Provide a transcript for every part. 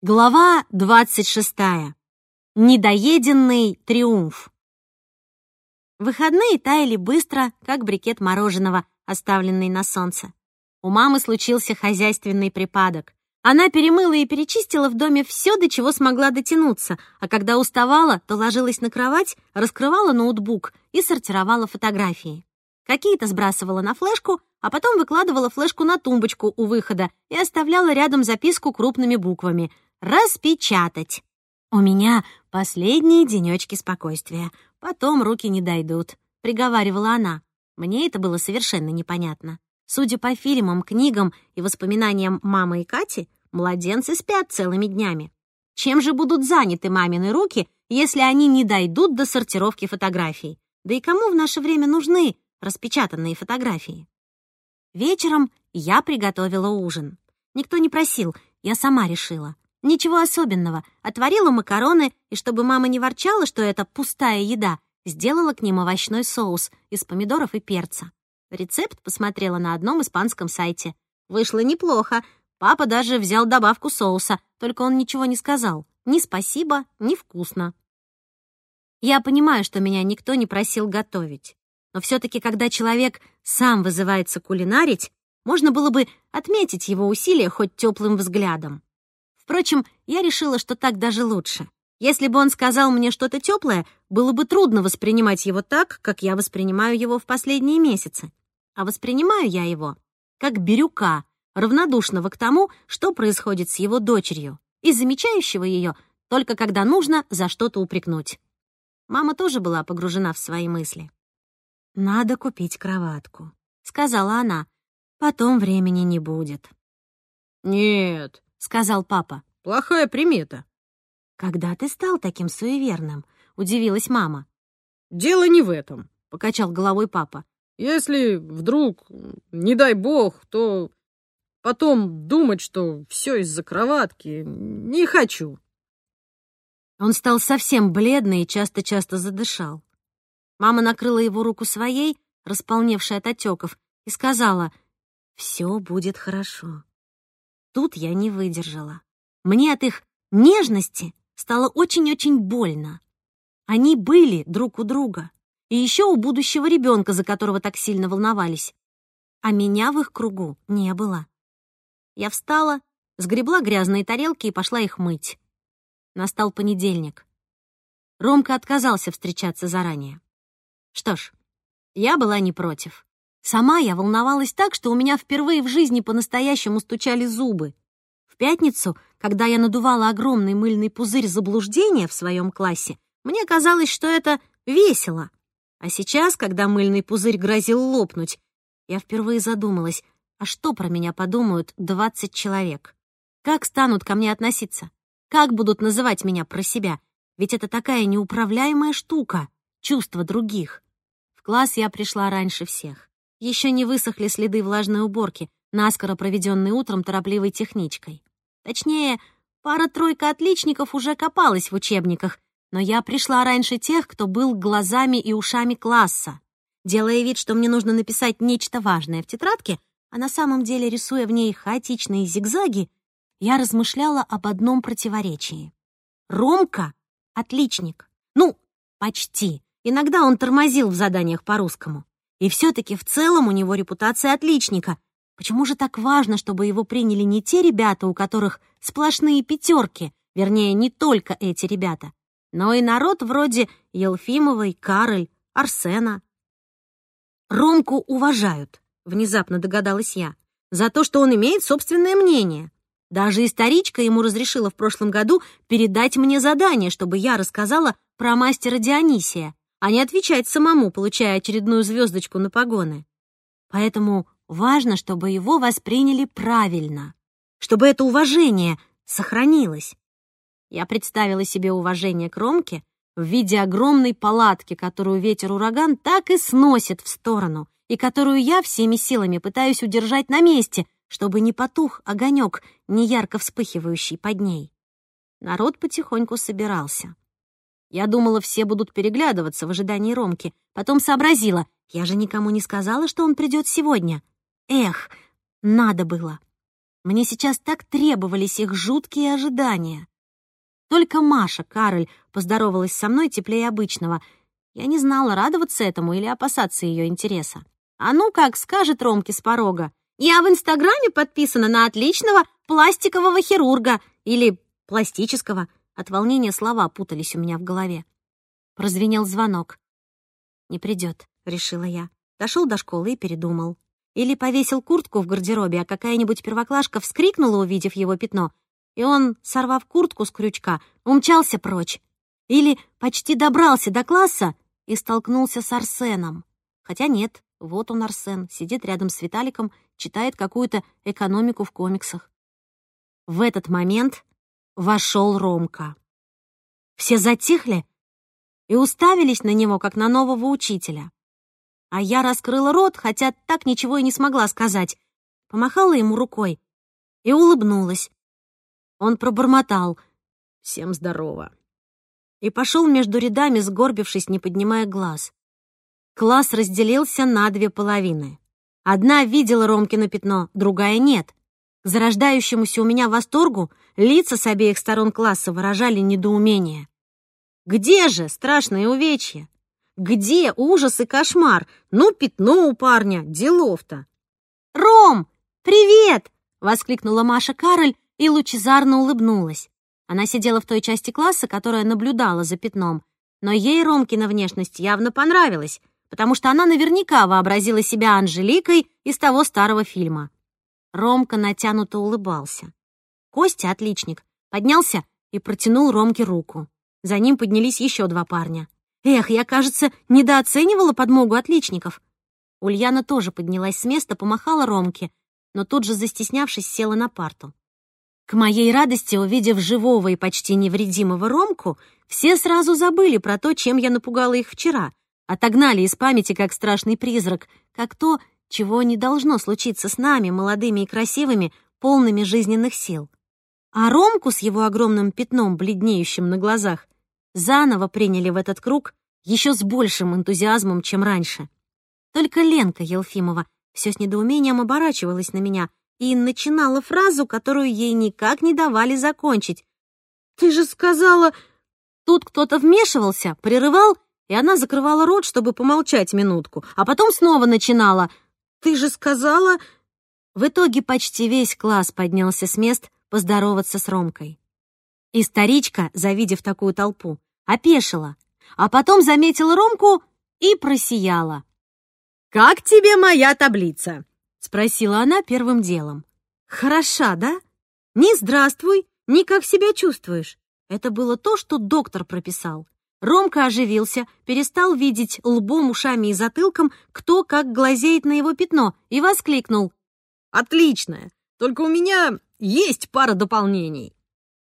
Глава 26. Недоеденный триумф. Выходные таяли быстро, как брикет мороженого, оставленный на солнце. У мамы случился хозяйственный припадок. Она перемыла и перечистила в доме все, до чего смогла дотянуться, а когда уставала, то ложилась на кровать, раскрывала ноутбук и сортировала фотографии. Какие-то сбрасывала на флешку, а потом выкладывала флешку на тумбочку у выхода и оставляла рядом записку крупными буквами — распечатать. У меня последние денечки спокойствия. Потом руки не дойдут, приговаривала она. Мне это было совершенно непонятно. Судя по фильмам, книгам и воспоминаниям мамы и Кати, младенцы спят целыми днями. Чем же будут заняты мамины руки, если они не дойдут до сортировки фотографий? Да и кому в наше время нужны распечатанные фотографии? Вечером я приготовила ужин. Никто не просил, я сама решила. Ничего особенного. Отварила макароны, и чтобы мама не ворчала, что это пустая еда, сделала к ним овощной соус из помидоров и перца. Рецепт посмотрела на одном испанском сайте. Вышло неплохо. Папа даже взял добавку соуса, только он ничего не сказал. Ни спасибо, ни вкусно. Я понимаю, что меня никто не просил готовить. Но все таки когда человек сам вызывается кулинарить, можно было бы отметить его усилия хоть теплым взглядом. Впрочем, я решила, что так даже лучше. Если бы он сказал мне что-то теплое, было бы трудно воспринимать его так, как я воспринимаю его в последние месяцы. А воспринимаю я его как бирюка, равнодушного к тому, что происходит с его дочерью, и замечающего ее только когда нужно за что-то упрекнуть. Мама тоже была погружена в свои мысли. «Надо купить кроватку», — сказала она. «Потом времени не будет». «Нет, — сказал папа. «Плохая примета». «Когда ты стал таким суеверным?» — удивилась мама. «Дело не в этом», — покачал головой папа. «Если вдруг, не дай бог, то потом думать, что все из-за кроватки, не хочу». Он стал совсем бледный и часто-часто задышал. Мама накрыла его руку своей, располневшей от отеков, и сказала, «Все будет хорошо. Тут я не выдержала. Мне от их нежности стало очень-очень больно. Они были друг у друга. И еще у будущего ребенка, за которого так сильно волновались. А меня в их кругу не было. Я встала, сгребла грязные тарелки и пошла их мыть. Настал понедельник. Ромка отказался встречаться заранее. Что ж, я была не против. Сама я волновалась так, что у меня впервые в жизни по-настоящему стучали зубы. В пятницу, когда я надувала огромный мыльный пузырь заблуждения в своем классе, мне казалось, что это весело. А сейчас, когда мыльный пузырь грозил лопнуть, я впервые задумалась, а что про меня подумают 20 человек? Как станут ко мне относиться? Как будут называть меня про себя? Ведь это такая неуправляемая штука — чувства других. В класс я пришла раньше всех. Еще не высохли следы влажной уборки, наскоро проведенной утром торопливой техничкой. Точнее, пара-тройка отличников уже копалась в учебниках, но я пришла раньше тех, кто был глазами и ушами класса. Делая вид, что мне нужно написать нечто важное в тетрадке, а на самом деле рисуя в ней хаотичные зигзаги, я размышляла об одном противоречии. Ромка — отличник. Ну, почти. Иногда он тормозил в заданиях по-русскому. И все-таки в целом у него репутация отличника. Почему же так важно, чтобы его приняли не те ребята, у которых сплошные пятерки, вернее, не только эти ребята, но и народ вроде Елфимовой, Кароль, Арсена? Ромку уважают, внезапно догадалась я, за то, что он имеет собственное мнение. Даже историчка ему разрешила в прошлом году передать мне задание, чтобы я рассказала про мастера Дионисия, а не отвечать самому, получая очередную звездочку на погоны. Поэтому важно, чтобы его восприняли правильно, чтобы это уважение сохранилось. Я представила себе уважение к в виде огромной палатки, которую ветер-ураган так и сносит в сторону, и которую я всеми силами пытаюсь удержать на месте, чтобы не потух огонек, неярко вспыхивающий под ней. Народ потихоньку собирался. Я думала, все будут переглядываться в ожидании Ромки. Потом сообразила, я же никому не сказала, что он придет сегодня. Эх, надо было. Мне сейчас так требовались их жуткие ожидания. Только Маша, Кароль, поздоровалась со мной теплее обычного. Я не знала, радоваться этому или опасаться ее интереса. А ну как скажет Ромке с порога. Я в Инстаграме подписана на отличного пластикового хирурга или пластического. От волнения слова путались у меня в голове. Прозвенел звонок. «Не придет», — решила я. Дошел до школы и передумал. Или повесил куртку в гардеробе, а какая-нибудь первоклашка вскрикнула, увидев его пятно, и он, сорвав куртку с крючка, умчался прочь. Или почти добрался до класса и столкнулся с Арсеном. Хотя нет, вот он, Арсен, сидит рядом с Виталиком, читает какую-то экономику в комиксах. В этот момент вошел Ромка. Все затихли и уставились на него, как на нового учителя. А я раскрыла рот, хотя так ничего и не смогла сказать. Помахала ему рукой и улыбнулась. Он пробормотал «Всем здорово» и пошел между рядами, сгорбившись, не поднимая глаз. Класс разделился на две половины. Одна видела Ромкино пятно, другая нет. К зарождающемуся у меня восторгу лица с обеих сторон класса выражали недоумение. Где же страшное увечье? Где ужас и кошмар? Ну, пятно у парня, делов-то. «Ром, привет!» — воскликнула Маша Кароль и лучезарно улыбнулась. Она сидела в той части класса, которая наблюдала за пятном, но ей Ромкина внешность явно понравилась, потому что она наверняка вообразила себя Анжеликой из того старого фильма. Ромка натянуто улыбался. Костя, отличник, поднялся и протянул Ромке руку. За ним поднялись еще два парня. Эх, я, кажется, недооценивала подмогу отличников. Ульяна тоже поднялась с места, помахала Ромке, но тут же, застеснявшись, села на парту. К моей радости, увидев живого и почти невредимого Ромку, все сразу забыли про то, чем я напугала их вчера, отогнали из памяти как страшный призрак, как то, чего не должно случиться с нами, молодыми и красивыми, полными жизненных сил. А Ромку с его огромным пятном, бледнеющим на глазах, заново приняли в этот круг еще с большим энтузиазмом, чем раньше. Только Ленка Елфимова все с недоумением оборачивалась на меня, и начинала фразу, которую ей никак не давали закончить. «Ты же сказала...» Тут кто-то вмешивался, прерывал, и она закрывала рот, чтобы помолчать минутку, а потом снова начинала. «Ты же сказала...» В итоге почти весь класс поднялся с мест поздороваться с Ромкой. И старичка, завидев такую толпу, опешила, а потом заметила Ромку и просияла. «Как тебе моя таблица?» — спросила она первым делом. «Хороша, да? Ни здравствуй, ни как себя чувствуешь». Это было то, что доктор прописал. Ромка оживился, перестал видеть лбом, ушами и затылком, кто как глазеет на его пятно, и воскликнул. «Отличная! Только у меня есть пара дополнений».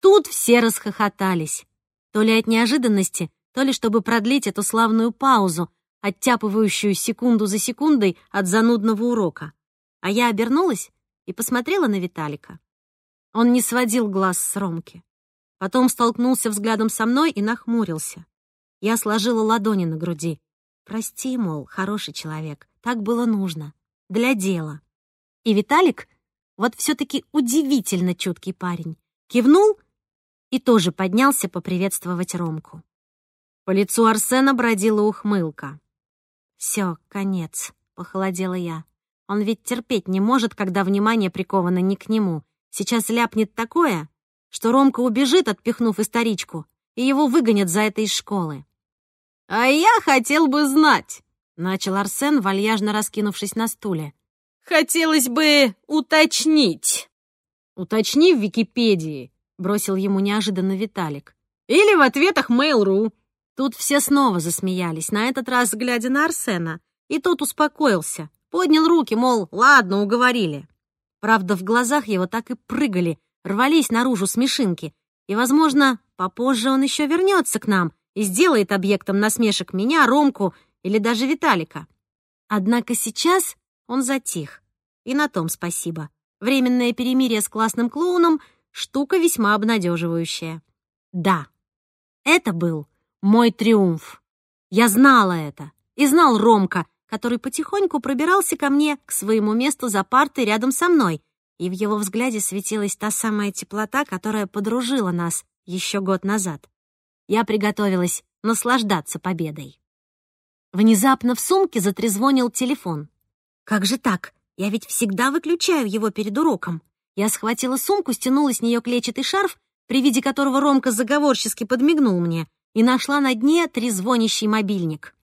Тут все расхохотались. То ли от неожиданности, то ли чтобы продлить эту славную паузу, оттяпывающую секунду за секундой от занудного урока. А я обернулась и посмотрела на Виталика. Он не сводил глаз с Ромки. Потом столкнулся взглядом со мной и нахмурился. Я сложила ладони на груди. «Прости, мол, хороший человек, так было нужно. Для дела». И Виталик, вот все-таки удивительно чуткий парень, кивнул и тоже поднялся поприветствовать Ромку. По лицу Арсена бродила ухмылка. «Все, конец», — похолодела я. Он ведь терпеть не может, когда внимание приковано не к нему. Сейчас ляпнет такое, что Ромка убежит, отпихнув историчку, и его выгонят за это из школы. «А я хотел бы знать», — начал Арсен, вальяжно раскинувшись на стуле. «Хотелось бы уточнить». «Уточни в Википедии», — бросил ему неожиданно Виталик. «Или в ответах Mail.ru». Тут все снова засмеялись, на этот раз глядя на Арсена, и тот успокоился, Поднял руки, мол, ладно, уговорили. Правда, в глазах его так и прыгали, рвались наружу смешинки. И, возможно, попозже он еще вернется к нам и сделает объектом насмешек меня, Ромку или даже Виталика. Однако сейчас он затих. И на том спасибо. Временное перемирие с классным клоуном — штука весьма обнадеживающая. Да, это был мой триумф. Я знала это. И знал Ромка, который потихоньку пробирался ко мне, к своему месту за партой рядом со мной, и в его взгляде светилась та самая теплота, которая подружила нас еще год назад. Я приготовилась наслаждаться победой. Внезапно в сумке затрезвонил телефон. Как же так? Я ведь всегда выключаю его перед уроком. Я схватила сумку, стянула с нее клетчатый шарф, при виде которого Ромка заговорчески подмигнул мне, и нашла на дне трезвонящий мобильник.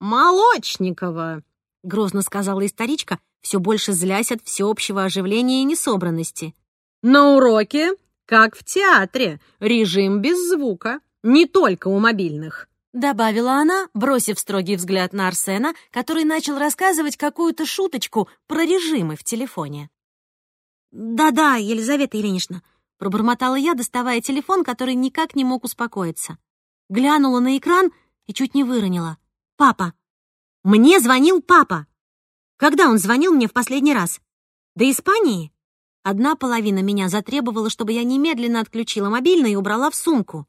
«Молочникова!» — грозно сказала историчка, все больше злясь от всеобщего оживления и несобранности. «На уроке, как в театре, режим без звука, не только у мобильных». Добавила она, бросив строгий взгляд на Арсена, который начал рассказывать какую-то шуточку про режимы в телефоне. «Да-да, Елизавета Ильинична», — пробормотала я, доставая телефон, который никак не мог успокоиться. Глянула на экран и чуть не выронила. «Папа! Мне звонил папа!» Когда он звонил мне в последний раз? До Испании? Одна половина меня затребовала, чтобы я немедленно отключила мобильный и убрала в сумку.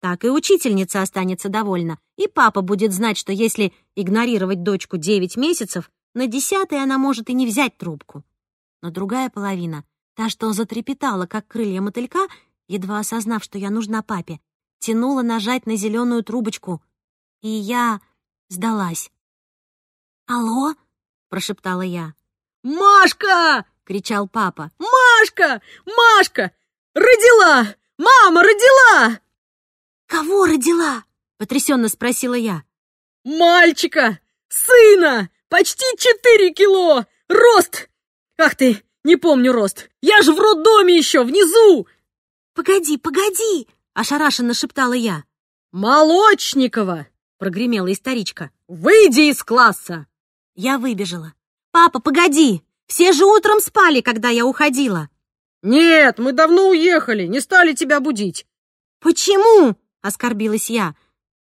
Так и учительница останется довольна, и папа будет знать, что если игнорировать дочку 9 месяцев, на десятый она может и не взять трубку. Но другая половина, та, что затрепетала, как крылья мотылька, едва осознав, что я нужна папе, тянула нажать на зеленую трубочку. И я сдалась. «Алло?» прошептала я. «Машка!» — кричал папа. «Машка! Машка! Родила! Мама родила!» «Кого родила?» — потрясенно спросила я. «Мальчика! Сына! Почти четыре кило! Рост! Ах ты, не помню рост! Я же в роддоме еще, внизу!» «Погоди, погоди!» — ошарашенно шептала я. «Молочникова!» — прогремела историчка. «Выйди из класса!» Я выбежала. «Папа, погоди! Все же утром спали, когда я уходила!» «Нет, мы давно уехали, не стали тебя будить!» «Почему?» — оскорбилась я.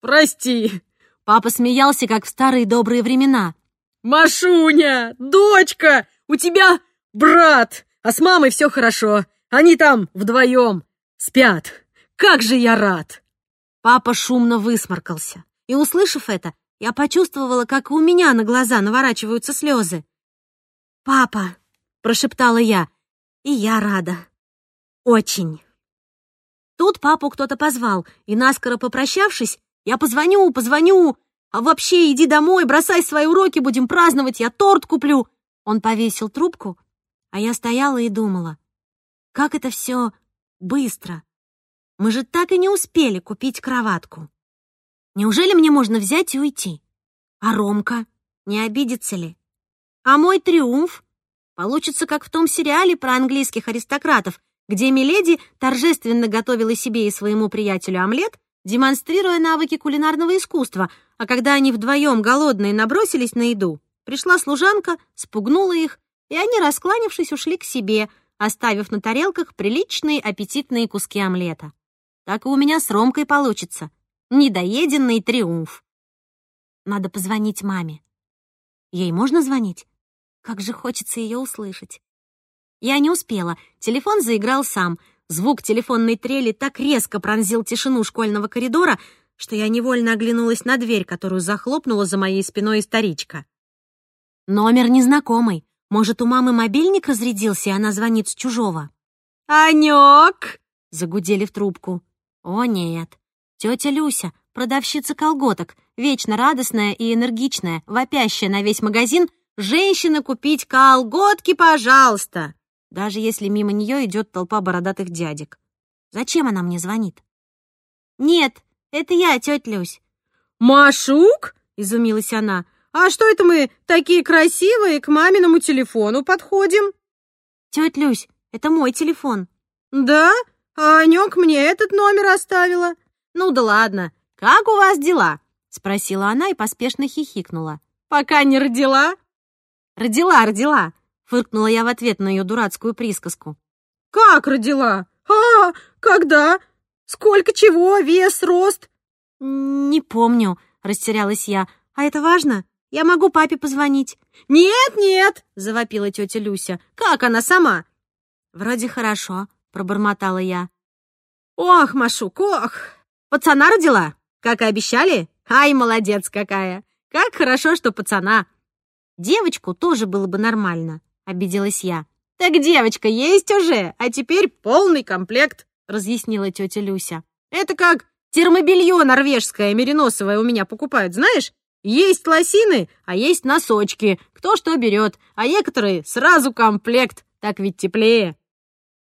«Прости!» Папа смеялся, как в старые добрые времена. «Машуня, дочка, у тебя брат, а с мамой все хорошо. Они там вдвоем спят. Как же я рад!» Папа шумно высморкался. И, услышав это, я почувствовала, как у меня на глаза наворачиваются слезы. «Папа!» — прошептала я. «И я рада. Очень». Тут папу кто-то позвал, и, наскоро попрощавшись, «Я позвоню, позвоню! А вообще иди домой, бросай свои уроки, будем праздновать, я торт куплю!» Он повесил трубку, а я стояла и думала, как это все быстро. Мы же так и не успели купить кроватку. Неужели мне можно взять и уйти? А Ромка? Не обидится ли? А мой триумф? Получится, как в том сериале про английских аристократов, где Миледи торжественно готовила себе и своему приятелю омлет, демонстрируя навыки кулинарного искусства, а когда они вдвоем голодные набросились на еду, пришла служанка, спугнула их, и они, раскланившись, ушли к себе, оставив на тарелках приличные аппетитные куски омлета. Так и у меня с Ромкой получится недоеденный триумф. Надо позвонить маме. Ей можно звонить? Как же хочется ее услышать. Я не успела. Телефон заиграл сам. Звук телефонной трели так резко пронзил тишину школьного коридора, что я невольно оглянулась на дверь, которую захлопнула за моей спиной старичка. Номер незнакомый. Может, у мамы мобильник разрядился, и она звонит с чужого. «Анёк!» — загудели в трубку. «О, нет. Тетя Люся, продавщица колготок, вечно радостная и энергичная, вопящая на весь магазин, «Женщина, купить колготки, пожалуйста!» Даже если мимо нее идет толпа бородатых дядек. Зачем она мне звонит? «Нет, это я, тетя Люсь». «Машук?» — изумилась она. «А что это мы такие красивые к маминому телефону подходим?» «Тетя Люсь, это мой телефон». «Да? А Анёк мне этот номер оставила». «Ну да ладно, как у вас дела?» — спросила она и поспешно хихикнула. «Пока не родила?» «Родила, родила!» — фыркнула я в ответ на ее дурацкую присказку. «Как родила? А, когда? Сколько чего? Вес, рост?» «Не помню», — растерялась я. «А это важно? Я могу папе позвонить». «Нет, нет!» — завопила тетя Люся. «Как она сама?» «Вроде хорошо», — пробормотала я. «Ох, Машук, ох!» Пацана родила, как и обещали? Ай, молодец какая! Как хорошо, что пацана!» «Девочку тоже было бы нормально», — обиделась я. Так девочка есть уже, а теперь полный комплект, разъяснила тетя Люся. Это как термобелье норвежское мериносовое у меня покупают, знаешь? Есть лосины, а есть носочки. Кто что берет, а некоторые сразу комплект. Так ведь теплее.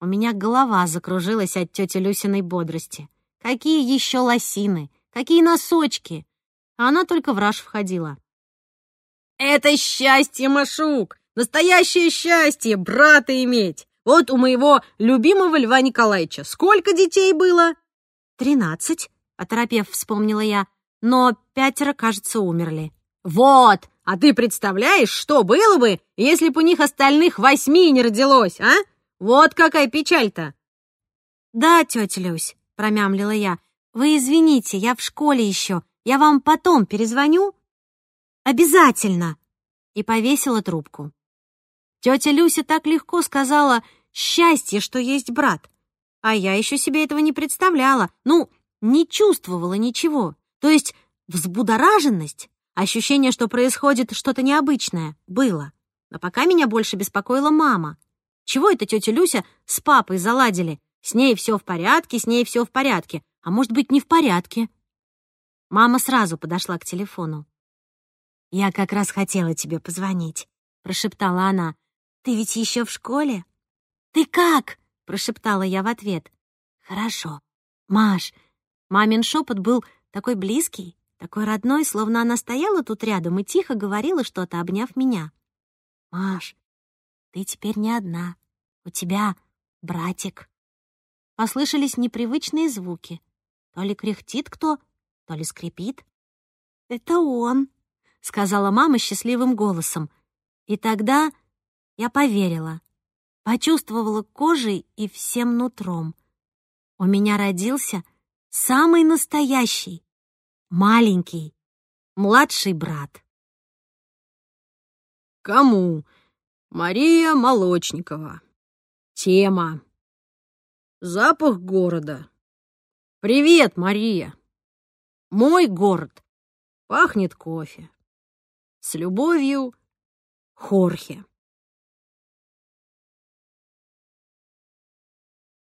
У меня голова закружилась от тети Люсиной бодрости. Какие еще лосины? Какие носочки? А она только в раж входила. Это счастье, Машук! Настоящее счастье брата иметь! Вот у моего любимого Льва Николаевича сколько детей было? Тринадцать, оторопев, вспомнила я, но пятеро, кажется, умерли. Вот! А ты представляешь, что было бы, если бы у них остальных восьми не родилось, а? Вот какая печаль-то!» «Да, тетя Люсь», — промямлила я, — «вы извините, я в школе еще. Я вам потом перезвоню?» «Обязательно!» И повесила трубку. Тетя Люся так легко сказала «счастье, что есть брат». А я еще себе этого не представляла. Ну, не чувствовала ничего. То есть взбудораженность, ощущение, что происходит что-то необычное, было. Но пока меня больше беспокоила мама. Чего это тетя Люся с папой заладили? С ней все в порядке, с ней все в порядке. А может быть, не в порядке? Мама сразу подошла к телефону. «Я как раз хотела тебе позвонить», — прошептала она. «Ты ведь еще в школе?» «Ты как?» — прошептала я в ответ. «Хорошо. Маш». Мамин шепот был такой близкий, такой родной, словно она стояла тут рядом и тихо говорила что-то, обняв меня. «Маш, ты теперь не одна. У тебя братик». Послышались непривычные звуки. То ли кряхтит кто, то ли скрипит. «Это он», — сказала мама счастливым голосом. И тогда я поверила, почувствовала кожей и всем нутром. У меня родился самый настоящий, маленький, младший брат. Кому? Мария Молочникова. Тема. Запах города. Привет, Мария. Мой город. Пахнет кофе. С любовью, Хорхе.